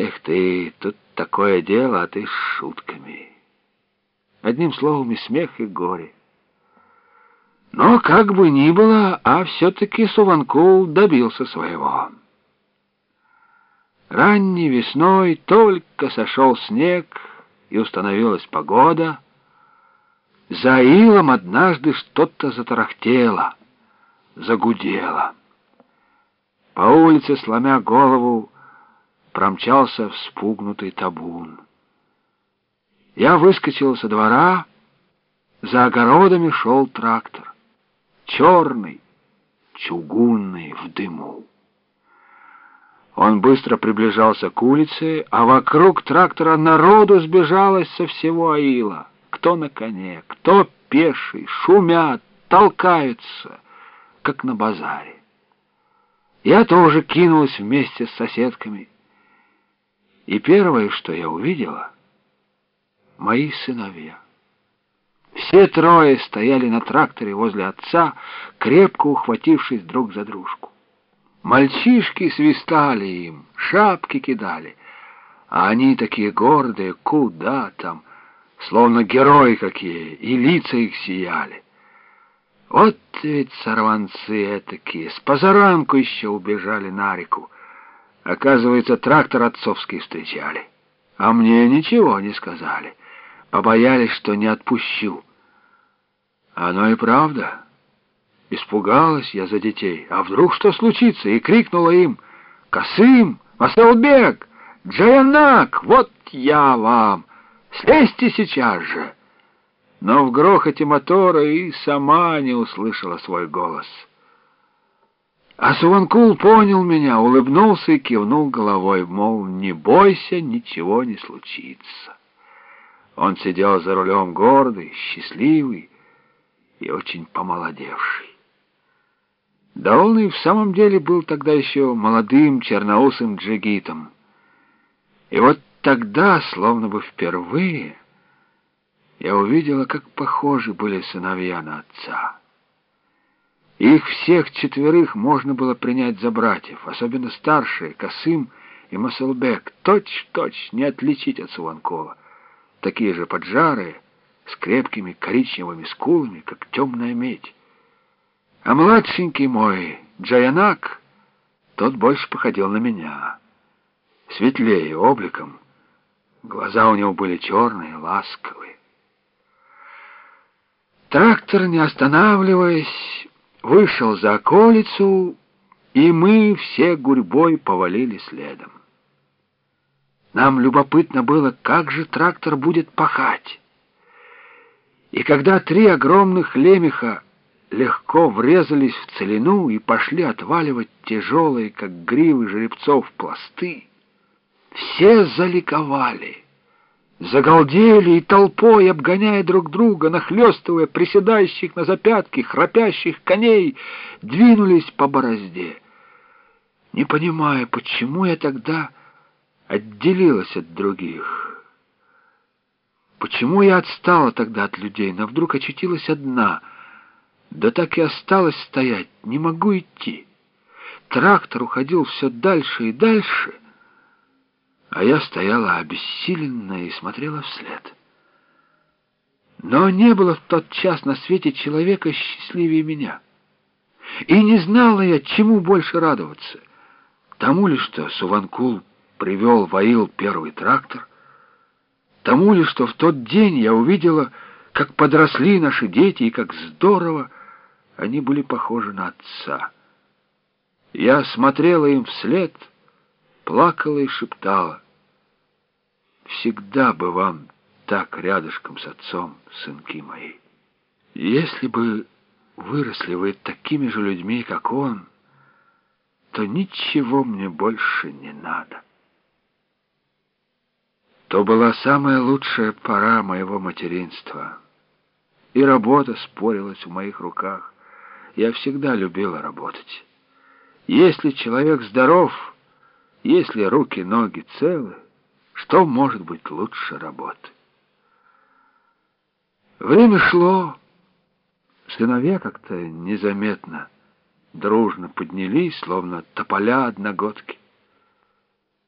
Эх ты, тут такое дело, а ты с шутками. Одним словом, и смех, и горе. Но как бы ни было, а все-таки Суванкул добился своего. Ранней весной только сошел снег, и установилась погода. За илом однажды что-то затарахтело, загудело. По улице, сломя голову, промчался вспугнутый табун. Я выскочил со двора, за огородами шел трактор. Черный, чугунный, в дыму. Он быстро приближался к улице, а вокруг трактора народу сбежалось со всего аила. Кто на коне, кто пеший, шумят, толкаются, как на базаре. Я тоже кинулась вместе с соседками. И первое, что я увидела, мои сыновья. Все трое стояли на тракторе возле отца, крепко ухватившись друг за дружку. Мальчишки свистали им, шапки кидали, а они такие гордые, куда там, словно герои какие, и лица их сияли. Вот ведь сорванцы этакие, с позаранку еще убежали на реку. Оказывается, трактор отцовский встречали. А мне ничего не сказали. Побоялись, что не отпущу. Оно и правда. Испугалась я за детей. А вдруг что случится? И крикнула им. «Касым! Масалбек! Джаянак! Вот я вам! Слезьте сейчас же!» Но в грохоте мотора и сама не услышала свой голос. А Суванкул понял меня, улыбнулся и кивнул головой, мол, не бойся, ничего не случится. Он сидел за рулем гордый, счастливый и очень помолодевший. Да он и в самом деле был тогда еще молодым черноусым джигитом. И вот тогда, словно бы впервые, я увидела, как похожи были сыновья на отца. Их всех четверых можно было принять за братьев, особенно старшие, Касым и Масалбек, точь-точь не отличить от Суванкова. Такие же поджарые, с крепкими коричневыми скулами, как темная медь. А младшенький мой, Джаянак, тот больше походил на меня. Светлее обликом, глаза у него были черные, ласковые. Трактор, не останавливаясь, вышел за околицу, и мы все гурьбой повалили следом. Нам любопытно было, как же трактор будет пахать. И когда три огромных лемеха легко врезались в целину и пошли отваливать тяжелые, как гривы жеребцов, пласты, все заликовали — загалдели и толпой, обгоняя друг друга, нахлестывая приседающих на запятки, храпящих коней, двинулись по борозде. Не понимая, почему я тогда отделилась от других. Почему я отстала тогда от людей, но вдруг очутилась одна, да так и осталась стоять, не могу идти. Трактор уходил все дальше и дальше — а я стояла обессиленная и смотрела вслед. Но не было в тот час на свете человека счастливее меня. И не знала я, чему больше радоваться. Тому ли, что Суванкул привел в Аил первый трактор, тому ли, что в тот день я увидела, как подросли наши дети и как здорово они были похожи на отца. Я смотрела им вслед — плакала и шептала. «Всегда бы вам так рядышком с отцом, сынки мои. Если бы выросли вы такими же людьми, как он, то ничего мне больше не надо». То была самая лучшая пора моего материнства, и работа спорилась в моих руках. Я всегда любила работать. Если человек здоров если руки-ноги целы, что может быть лучше работы? Время шло. Сыновья как-то незаметно, дружно поднялись, словно тополя одногодки.